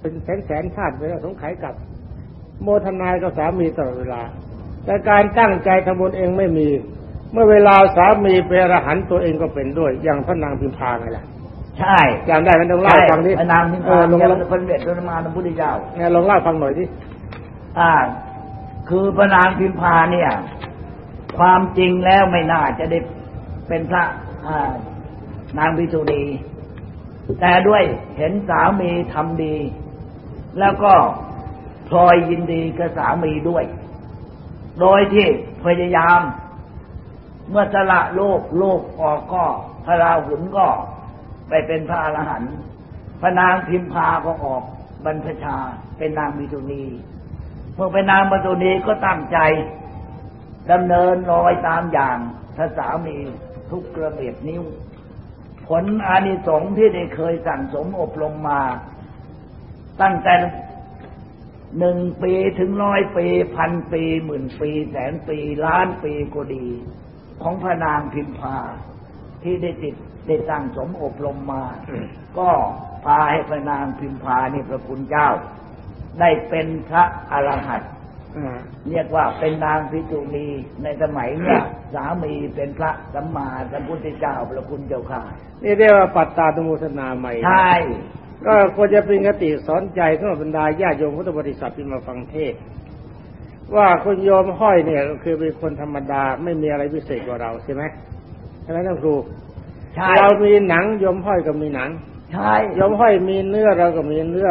เป็นแสนแสนชาติไปแล้วสงไขกับ โมทนายกับสามีตลอดเวลา แต่การตั้งใจทำบุญเองไม่มี เมื่อเวลาสามีเป็นอรหันต์ตัวเองก็เป็นด้วย อย่างพระนางพิมพาไงล่ะใช่จำได้ไหมต้องเล่าให้ฟังดิพระนางพิมเอพาอลองเนี่ยลองเป็นเด็ดรมาพระพุทธเจ้าไงลองเล่าให้ฟังหน่อยดิอ่า คือพระนางพิมพาเนี่ย ความจริงแล้วไม่น่าจะได้เป็นพระอ่านางพิสุณีแต่ด้วยเห็นสามีทำดี แล้วก็พลอยยินดีกับสามีด้วย โดยที่พยายาม เมื่อสละโลกโลกออกก็พระราหุลก็ไปเป็นพระอรหันต์พระนางพิมพาก็ออกบรรพชาเป็นนางมิถุนีเมื่อเป็นนางมิถุนีก็ตั้งใจดำเนินรอยตามอย่างถ้าสามีทุกกระเบียดนิ้ว ผลอานิสงส์ที่ได้เคยสั่งสมอบรมมา ตั้งแต่หนึ่งปีถึงร้อยปีพันปีหมื่นปีแสนปีล้านปีก็ดี ของพระนางพิมพา ที่ได้ติดได้สั่งสมอบรมมา ก็พาให้พระนางพิมพานี่พระคุณเจ้า ได้เป็นพระอรหันต์อ่าเรียกว่าเป็นนางพิจุณีในสมัยเนี่ยสามีเป็นพระสัมมาสัมพุทธเจ้าพระคุณเจ้าค่ะนี่เรียกว่าปัตตาตุโมทนาใหม่ใช่ ก็ควรจะเป็นคติสอนใจสำหรับบรรดาญาติโยมพุทธบริษัทที่มาฟังเทศน์ว่าคุณโยมห้อยเนี่ยก็คือเป็นคนธรรมดาไม่มีอะไรพิเศษกว่าเราใช่ไหมใช่ไหมท่านครูใช่เรามีหนังโยมห้อยก็มีหนังใช่โยมห้อยมีเนื้อเราก็มีเนื้อ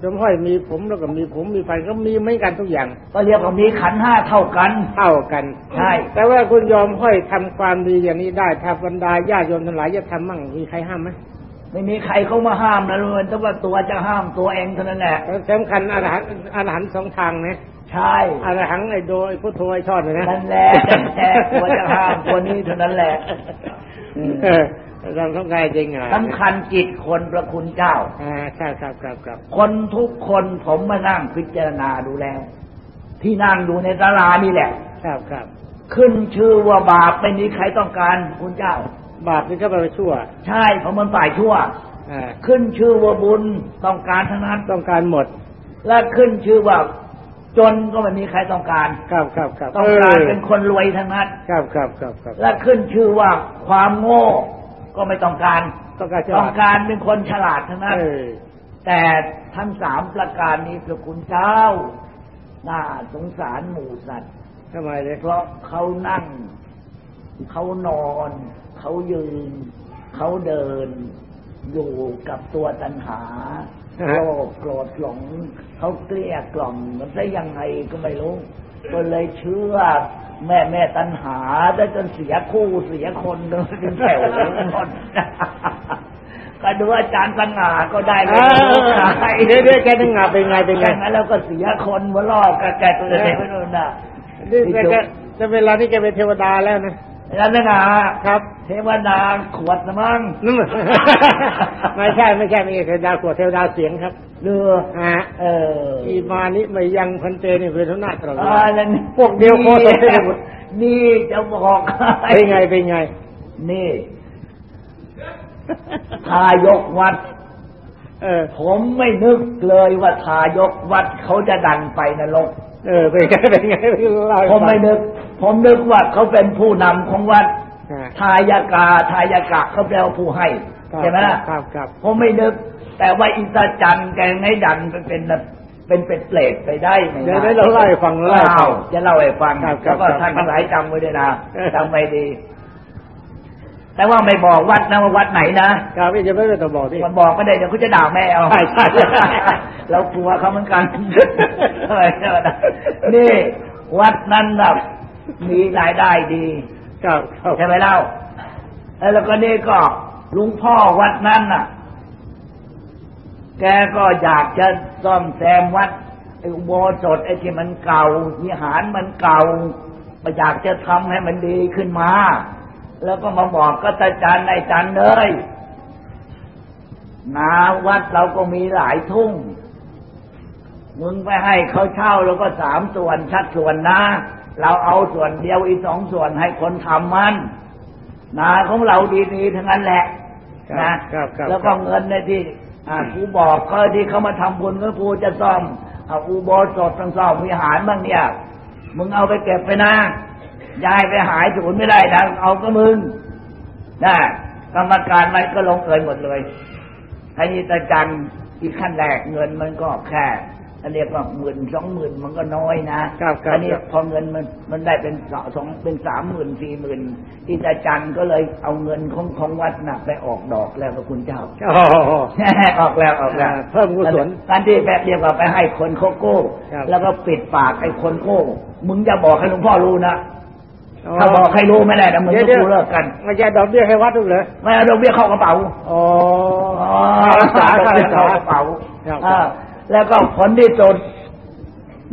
โยมห้อยมีผมเราก็มีผมมีฟันก็มีเหมือนกันทุกอย่าง ก็เรียกว่ามีขันธ์ห้าเท่ากัน เท่ากันใช่แต่ว่าคุณโยมห้อยทำความดีอย่างนี้ได้ถ้าบรรดาญาติโยมทั้งหลายจะทำมั่งมีใครห้ามไหม ไม่มีใครเขามาห้ามนะเลยแต่ว่าตัวจะห้ามตัวเองเท่านั้นแหละสำคัญอรหันต์อรหันต์สองทางนะใช่อรหังไอโดไอพุทโธไอทอดเลยนะนั่นแหละแท้ตัวจะห้ามตัวนี้เท่านั้นแหละอืมเออเราต้องการจริงเหรอสำคัญจิตคนพระคุณเจ้าอ่าครับครับครับครับคนทุกคนผมมานั่งพิจารณาดูแล้ว ที่นั่งดูในตลานี่แหละ ครับครับ ขึ้นชื่อว่าบาปไม่มีใครต้องการคุณเจ้า บาปนี่ก็แปลว่าชั่ว ใช่เพราะมันฝ่ายชั่วอ่าขึ้นชื่อว่าบุญต้องการทั้งนั้นต้องการหมด และขึ้นชื่อว่าจนก็ไม่มีใครต้องการ ครับครับครับต้องการออเป็นคนรวยทั้งนั้น ครับครับครับครับและขึ้นชื่อว่าความโง่ก็ไม่ต้องการ ต้องการฉต้ลาองดการเป็นคนฉลาดทั้งนั้นเออแต่ทั้งสามประการนี้พระคุณเจ้า น่าสงสารหมูสัตว์ทำไมเลยเพราะเขานั่ง เขานอน เขายืน เขาเดิน อยู่กับตัวตัณหาโลภโกรธหลง เขาเกลี้ยกล่อมมันได้ยังไงก็ไม่รู้ก็เลยเชื่อแม่แม่ตัณหาได้จนเสียคู่เสียคนเลยเป็นแถวหมดก็ดูอาจารย์สง่าก็ได้เลเอยอเดี๋ยวเดี๋ยวแกนึงงาเป็นไงเป็นไงอย่างนั้นแล้วก็เสียคนมาลอกกับแกตัวเองไม่รู้นะนี่แกแกจะเวลานี้แกเป็นเทวดาแล้วนะอาจาร ย์สง่าครับ เทวดาขวดนะมั้งนั่นไม่ใช่ไม่ใช่ไม่ใช่เทวดาขวดเทวดาเสียงครับเรือฮะเอออีมานิไม่ยังพันเตนี่เป็นทุนาตลอดเวอ่าลานั่นพวกเดียวโคตรเทพนี่จะบอกให้เป็นไงเป็นไง นี่ทายกวัดเออ ผมไม่นึกเลยว่าทายกวัดเขาจะดันไปนรกเออเป็นไงเป็นไงเล่าให้ผมฟังไม่นึก ผมนึกว่าเขาเป็นผู้นำของวัดฮะทายากาทายากะเขาแปลว่าผู้ให้ครับใช่ไหมล่ะครับครับผมไม่นึก แต่ว่าอินทจันทร์แกให้ดันไปเป็นเป็นเป็นเปรตไปได้ไหมเดี๋ยวได้เราเล่าให้ฟังเราเล่าให้ฟังจะเล่าให้ฟังครับครัแล้บวก็ครับท่านทั้งหลายจำไว้ด้วยนะเออจำไว้ดี แต่ว่าไม่บอกวัดนะว่าวัดไหนนะครับพี่จะไม่ได้ต้องบอกที่มันบอกไม่ได้เดี๋ยวเขาจะด่าแม่เอาใช่ใช่ใช่เรากลัวเขาเหมือนกันทำไมใช่ไหมนะนี่วัดนั้นแบบ มีรายได้ดีครับครับใช่ไหมเล่าแล้วก็นี่ก็ลุงพ่อวัดนั้นน่ะ แกก็อยากจะซ่อมแซมวัดไอ้อุโบสถไอ้ที่มันเก่าวิหารมันเก่าก็อยากจะทำให้มันดีขึ้นมา แล้วก็มาบอกก็ตาจันไอ้จันเลยนาวัดเราก็มีหลายทุ่ง มึงไปให้เขาเช่าแล้วก็สามส่วนชัดส่วนนะ เราเอาส่วนเดียวอีกสองส่วนให้คนทำมันนาของเราดีๆทั้งนั้นแหละครับนะครับครับแล้วก็เงินในที่อ่ากูบอกเขาที่เขามาทำบุญก็กูจะซ่อมเอาอุโบสถต้องซ่อมวิหารบ้างเนี่ย มึงเอาไปเก็บไปนะยายไปหายศูนย์ไม่ได้นะเอาก็มึงนะกรรมการมันก็ลงเอยหมดเลยทีนี้ตาจันอีกขั้นแรกเงินมันก็แค่อัน เรียกว่าหมื่นสองหมื่นมันก็น้อยนะครับครับอันนี้พอเงินมันมันได้เป็นสองสองเป็นสามหมื่นสี่หมื่นที่ตาจันก็เลยเอาเงินของของวัดน่ะไปออกดอกแล้วพระคุณเจ้าโอ้โหออกแล้วออกแล้วอ่าเพิ่มกุศลการที่แบบเรียกว่าไปให้คนเขาโก้ครับแล้วก็ปิดปากไอ้คนโก้มึงจะบอกให้หลวงพ่อรู้นะถ้าบอกให้รู้ไม่ได้นะมึงเดี๋ก็ยวกูเลิกกันไม่ใช่ดอกเบี้ยให้วัดด้วยเหรอไม่เอาดอกเบี้ยเข้ากระเป๋าอ๋ออ๋อค่ารักษาดอกค่าเบี้รัยกเข้าษากระเป๋าครับอ่า แล้วก็ผลที่สุด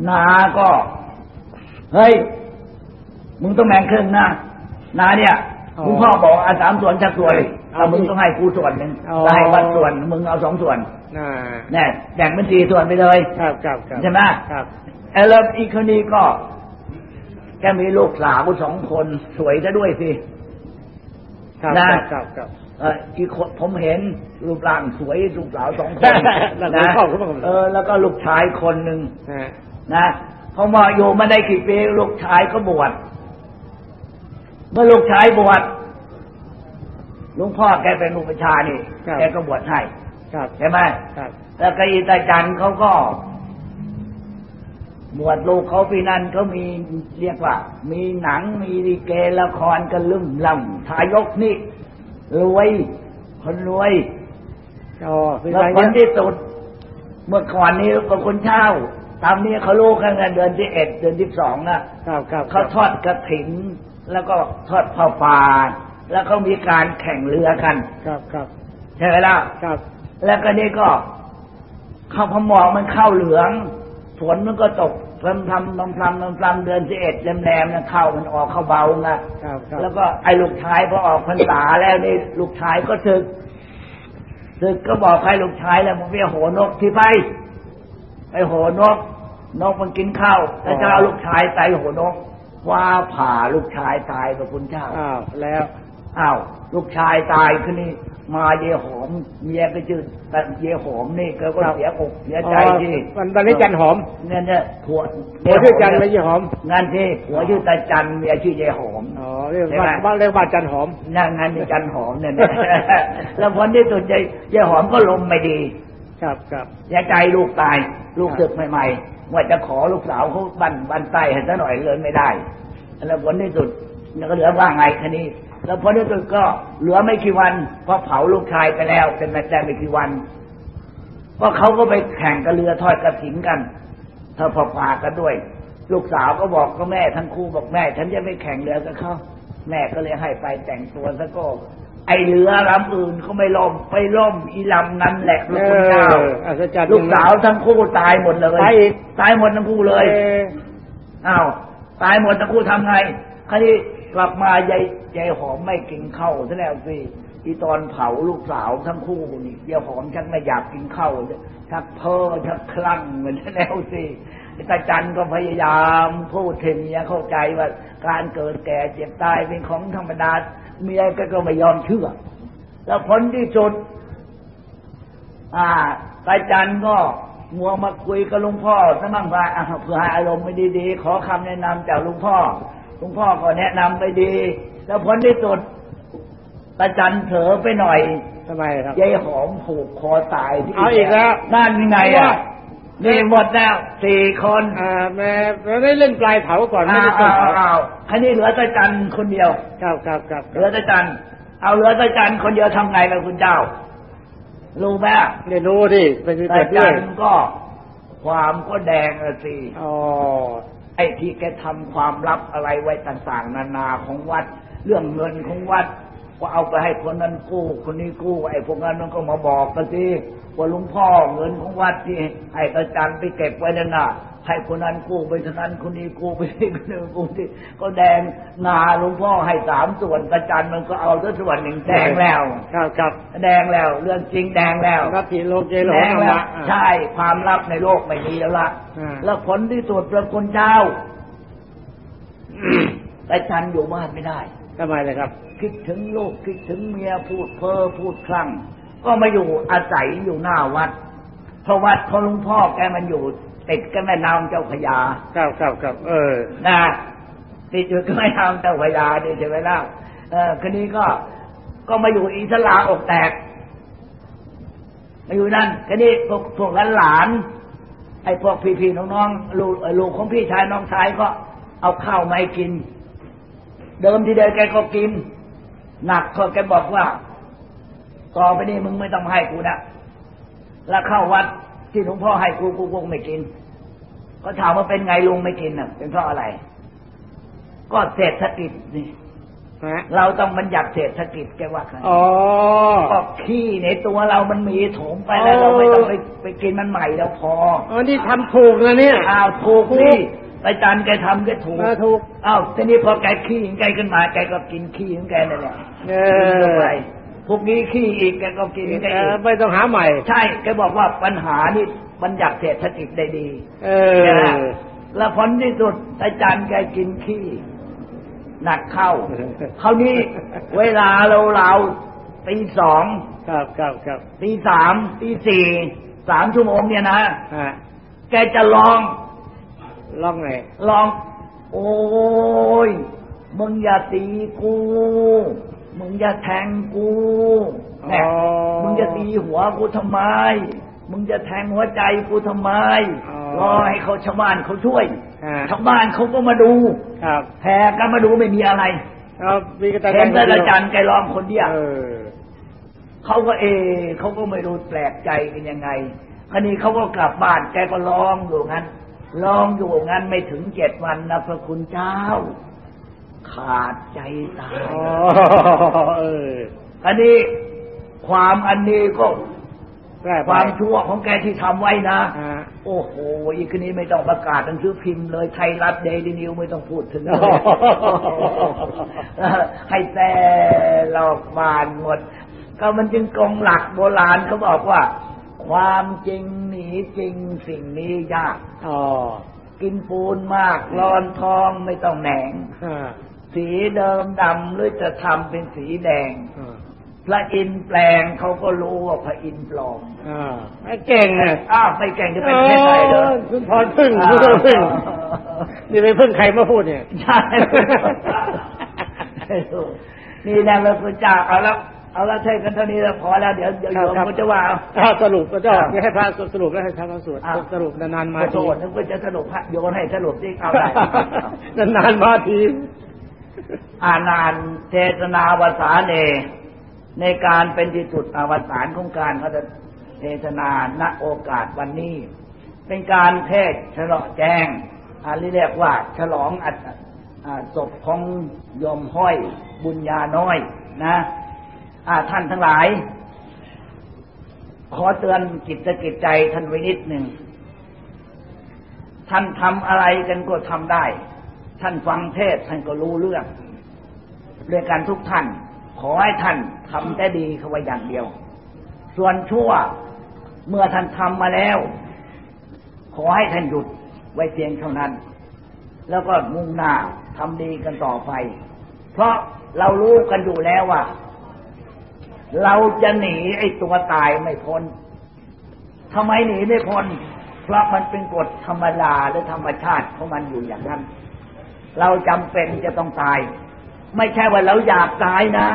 นาก็ เฮ้ย มึงต้องแบ่งครึ่งนะนาเนี่ยคุณพ่อบอกอาสามส่วนชักส่วนเอามึงต้องให้กูส่วนหนึ่งแล้วให้วัดส่วน มึงเอาสองส่วนน่าแน่แบ่งเป็นสี่ส่วนไปเลยครับครับครับใช่ไหมครับไอ้แล้วอีกคนนี้ก็แกมีลูกสาวสองคนสวยซะด้วยสิครับนะครับครับเอออีกคนผมเห็นรูปร่างสวยลูกสาวสองคนนั่นนะพ่อเขาบอกเออแล้วก็ลูกชายคนหนึ่งนะนะพอมาอยู่มาได้กี่ปีลูกชายก็บวชเมื่อลูกชายบวชหลุงพ่อแกเป็นอุปชฌาย์นี่แกก็บวชให้ครับใช่ไหมครับแล้วก็อีตาจันเขาก็บวชลูกเขาปีนั้นเขามีเรียกว่า มีหนังมีดีเกละครกันลืมล่ำทายกนี่ รวย คนรวยอ๋อเป็นแล้วไรคนเนี่ยที่สุด เมื่อก่อนนี้ก็คนเช่าตามนี้เขารู้กันเดือนที่เอ็ดเดือนที่สองน่ะครับครับเขาทอดกระถินแล้วก็ทอดผ้าป่าแล้วเขามีการแข่งเรือกัน ครับครับใช่ไหมล่ะครับ แล้วก็นี่ก็ข้าวพมองมันเข้าเหลือง ฝนมันก็ตก พรำพรำพรำพรำพรำพรำเดือนสิเอ็ดแรมๆนะเข้ามันออกเข้าเบานะครับครับแล้วก็ไอ้ลูกชายพอออกพรรษาแล้วนี่ลูกชายก็ศึกศึกก็บอกให้ลูกชายแล้วมึงไปโหนกที่ไปไปโหนก นกมันกินข้าวแล้วจะเอาลูกชายใส่โหนก ว่าผ่าลูกชายตายกับคุณเจ้าอ้าวแล้วอ้าวลูกชายตายคือนี่ มาเยหอม เมียก็จืดแต่เยหอมนี่ก็ก็เสียอกเสียใจที่อ๋อวันตอนนี้จันหอมเนี่ยเนี่ยผัวหัวชื่อจันไม่ใช่หอมงานที่ผัวชื่อตาจันเมียชื่อเยหอมอ๋อเรียกใช่ไหมว่าบ้านเรียกว่าจันหอมนั่นงานนี่จันหอมเนี่ยนะแล้วผลที่สุดยายยายหอมก็ลมไม่ดี ครับครับยายใจลูกตาย ลูกศึกใหม่ๆว่าจะขอลูกสาวเขาบันบันไตให้ซะหน่อยเลยไม่ได้ แล้วผลที่สุดก็เหลือว่าไงคันนี้ แล้วผลที่สุดก็เหลือไม่กี่วันเพราะเผาลูกชายไปแล้ว เป็นแต่ไม่กี่วันก็เขาก็ไปแข่งกับเรือทอดกระถินกันถ้าพอปากันด้วย ลูกสาวก็บอกก็แม่ทั้งคู่บอกแม่ ฉันจะไปแข่งเรือกับเขาแม่ก็เลยให้ไปแต่งตัวซะก็ไอเรือลำอื่นเขาไม่ล่มไปล่มอีลำนั้นแหละลูกคุณเจ้าเอออัศจรรย์ลูกสาวทั้งคู่ตายหมดเลยตายอีกตายหมดทั้งคู่เลยเอ่ออ้าวตายหมดทั้งคู่ทำไงคราวนี้ กลับมายายยายหอมไม่กินข้าวซะแล้วสิอีตอนเผาลูกสาวทั้งคู่นี่ยายหอมฉันไม่อยากกินข้าวเลยชักเพ้อชักคลั่งเหมือนแล้วสิตาจันก็พยายามพูดถึงเมียเข้าใจว่าการเกิดแก่เจ็บตายเป็นของธรรมดาเมียก็ก็ไม่ยอมเชื่อ แล้วผลที่สุด อ่าตาจันก็มัวมาคุยกับลุงพ่อซะมั่งว่าเผื่อให้อารมณ์ไม่ดีๆขอคำแนะนำจากลุงพ่อ หลุงพ่อก็แนะนำไปดี แล้วผลที่สุดตาจันเถอไปหน่อยทำไมครับยายหอมผูกคอตายที่เอาอีกแล้วนั่นไงอะนี่หมดแล้วสี่คนอ่าแม่เราได้เล่นปลายเผาก่อนไม่อ้าได้วต้นอ้าวเผาอ้าวคันนี้เหลือตาจันคนเดียวครับครับครับเหลือตาจันเอาเหลือตาจันคนเดียวทำไงล่ะคุณเจ้า รู้ไหมเรียนรู้ดิเป็นพิเศแต่ษด้จัวยนก็ความก็แดงอะสิอ๋อ ไอ้ที่แกทำความลับอะไรไว้ต่าง ๆ นานาของวัด เรื่องเงินของวัด ก็เอาไปให้คนนั้นกู้ คนนี้กู้ ไอ้พวกนั้นมันก็มาบอกกันสิว่าหลุงพ่อเงินของวัดที่ให้อารย์ไปเก็บไว้นั่นน่ะ ให้คนนั้นกู้ไปคนนั้นคนนี้กู้ไปที่คนนี้กู้ที่ก็แดงนาหลวงพ่อให้สามส่วนตาจันมันก็เอาสักส่วนหนึ่งแดงแล้วครับครับแดงแล้ว เรื่องจริงแดงแล้วนัตถิโลเกโลแดงธรรแล้วมะอ่าใช่ความลับในโลกไม่มีแล้วละอ่าแล้วผลที่สุดพระคุณเจ้าแต่ฉันอยู่บ้านไม่ได้ทำไมเลยครับ คิดถึงลูกคิดถึงเมียพูดเพ้อพูดคลั่ง ก็ก็มาอยู่อาศัยอยู่หน้าวัดเพราะวัดของหลุงพ่อแกมันอยู่ ติดกับแม่น้ำเจ้าพระยาครับครับครับเออนะติดอยู่กับแม่น้ำเจ้าพระยานี่ใช่ไหมล่ะเออคืนนี้ก็ก็มาอยู่อิสลาอกแตก มาอยู่นั่นคืนนี้พวกพวกหลานๆไอ้พวกพี่ๆน้องๆลูกเอ่อลูกของพี่ชายน้องชายก็เอาข้าวมาให้กิน เดิมทีเดียวแกก็กิน หนักก็แกบอกว่า ต่อไปนี้มึงไม่ต้องให้กูนะแล้วเข้าวัด ที่หลวงพ่อให้กูกูคงไม่กินก็ถามว่าเป็นไงลุงไม่กินน่ะ เป็นเพราะอะไร ก็เศรษฐกิจนี่ฮะเราต้องบัญญัติเศรษฐกิจแกว่าไงอ๋อก็ขี้ในตัวเรามันมีโถมไปแล้วเราไม่ต้องไปไปกินมันใหม่แล้วพออ๋อนี่ทำถูกนะเนี่ยอ้าวถูกสิอาจารย์แกทำแกถูกเออถูกอ้าวทีนี้พอแกขี้ของแกขึ้นมาแกก็กินขี้ของแกนั่นแหละเอกินเข้าอไป พวกนี้ขี้อีกแกก็กินของแกเออีอกไม่ต้องหาใหม่ ใช่แกบอกว่าปัญหานี่บัญญัติเศรษฐกิจได้ดี เอใช่ไหมอแล้วผลที่สุดอาจารย์แกกินขี้หนักเข้าคราวนี้เวลาเราเราตีสองครับครับครับตีสามตีสี่สามชั่วโมงเนี่ยนะฮะแกจะลอง ลองไงลอง โอ้ยมึงอย่าตีกู มึงอย่าแทงกูแหม่มึงจะตีหัวกูทำไม มึงจะแทงหัวใจกูทำไมรอให้เขาชาวบ้านเขาช่วยฮะชาวบ้านเขาก็มาดูครับแพ้กันมาดูไม่มีอะไรเอามีกระต่ายเห็นแต่อาจารย์แกลองคนเดียวเออเขาก็เอเขาก็ไม่รู้แปลกใจกันยังไงคราวนี้เขาก็กลับบ้านแกก็ร้องอยู่งั้นร้องอยู่งั้นไม่ถึงเจ็ดวันนะพระคุณเจ้า ขาดใจตายอ๋อเออ อันนี้ความอันนี้ก็แก้ไปความชั่วของแกที่ทำไว้นะฮะโอ้โห อีกคนนี้ไม่ต้องประกาศหนังสือพิมพ์เลย ไทยรัฐเดลินิวไม่ต้องพูดถึงเลยให้แต่หลอกบานหมด ก็มันจึงกงหลักโบราณเขาบอกว่า ความจริงหนีจริงสิ่งนี้ยากอ๋อกินปูนมากร้อนท้องไม่ต้องแหนงฮะ สีเดิมดำหรือจะทำเป็นสีแดงอ่าพระอินทร์แปลงเขาก็รู้ว่าพระอินทร์ปลอมอ่าไม่เก่งนะอ้าวไม่แก่งจะเป็นเพศไหนเด้อคุณพรพึ่งคุณพรพึ่งนี่ไปพึ่งใครมาพูดเนี่ยใช่นี่แหละพระพุทธเจ้าเอาแล้วเอาแล้วใช่กันเท่านี้แล้วพอแล้วเดี๋ยวเดี๋ยวโยมครับก็จะว่าเอาอ่าสรุปก็จะครับเดี๋ยวให้พระสรุปแล้วให้พระสวดอ่าสรุปนานๆมาขอโททีษนึกว่าจะสรุปพระโยนให้สรุปที่เอาได้นานๆมาที อานานเทศนาวสานเนในการเป็นที่สุดอวสานของการเขาจะเทศนาณโอกาสวันนี้ เป็นการเทศฉลองแจ้งอันเรียกว่า ฉลองอัศพของยมห้อยบุญญาน้อยนะท่านทั้งหลาย ขอเตือนจิตสะกิจใจท่านไว้นิดหนึ่งท่านทำอะไรกันก็ทำได้ ท่านฟังเทศท่านก็รู้เรื่องด้วยกันทุกท่าน ขอให้ท่านทำแต่ดีเข้าไว้อย่างเดียว ส่วนชั่วเมื่อท่านทำมาแล้ว ขอให้ท่านหยุดไว้เพียงเท่านั้น แล้วก็มุ่งหน้าทำดีกันต่อไป เพราะเรารู้กันอยู่แล้วว่า เราจะหนีไอ้ตัวตายไม่พ้นทำไมหนีไม่พ้นเพราะมันเป็นกฎธรรมดาและธรรมชาติของมันอยู่อย่างนั้น เราจำเป็นจะต้องตาย ไม่ใช่ว่าเราอยากตายนะ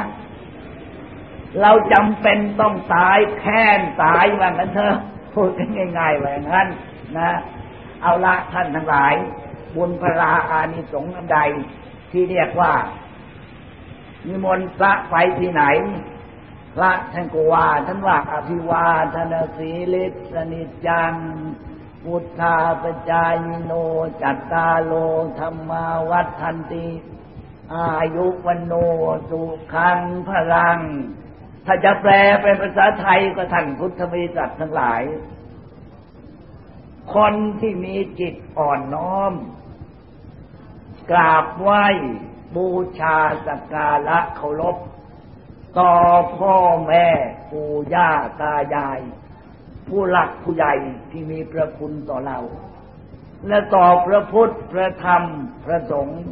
เราจำเป็นต้องตายแค้นตายว่างั้นเถอะพูดง่ายๆว่าอย่างนั้นนะ เอาละท่านทั้งหลาย บุญพราอานิสงส์ใด ที่เรียกว่านิมนต์พระไปที่ไหนพระท่านกว่าท่านว่าอภิวาทนาสีลิสนิจจัง พุทธาปจายโนจัตตาโลธรรมาวัฏทันติ อายุวันโนสุขังพลัง ถ้าจะแปลเป็นภาษาไทยก็ท่านพุทธบริษัททั้งหลาย คนที่มีจิตอ่อนน้อม กราบไหว้บูชาสักการะเคารพต่อพ่อแม่ปู่ย่าตายาย ผู้หลักผู้ใหญ่ที่มีพระคุณต่อเรา และต่อพระพุทธพระธรรมพระสงฆ์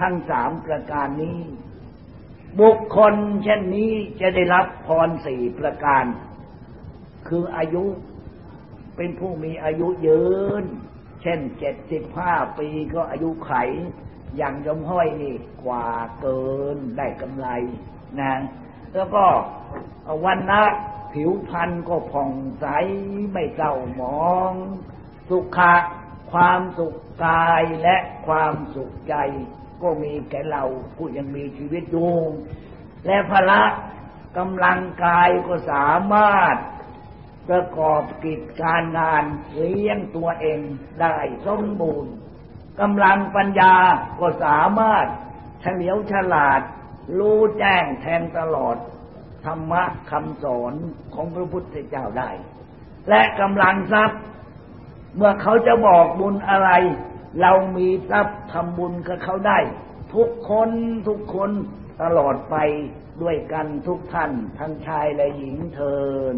ทั้งสามประการนี้ บุคคลเช่นนี้จะได้รับพรสี่ประการ คืออายุเป็นผู้มีอายุยืน เช่นเจ็ดสิบห้าปีก็อายุไข อย่างยมห้อยนี่กว่าเกินได้กำไรนะแล้วก็วันนะ ผิวพรรณก็ผ่องใสไม่เศร้าหมอง สุขะความสุขกายและความสุขใจ ก็มีแก่เราผู้ยังมีชีวิตอยู่และพละกำลังกายก็สามารถประกอบกิจการงานเลี้ยงตัวเองได้สมบูรณ์กำลังปัญญาก็สามารถเฉลียวฉลาด รู้แจ้งแทงตลอด ธรรมะคำสอนของพระพุทธเจ้าได้ และกำลังทรัพย์ เมื่อเขาจะบอกบุญอะไร เรามีทรัพย์ทำบุญกับเขาได้ ทุกคนทุกคนตลอดไปด้วยกันทุกท่าน ทั้งชายและหญิงเทิน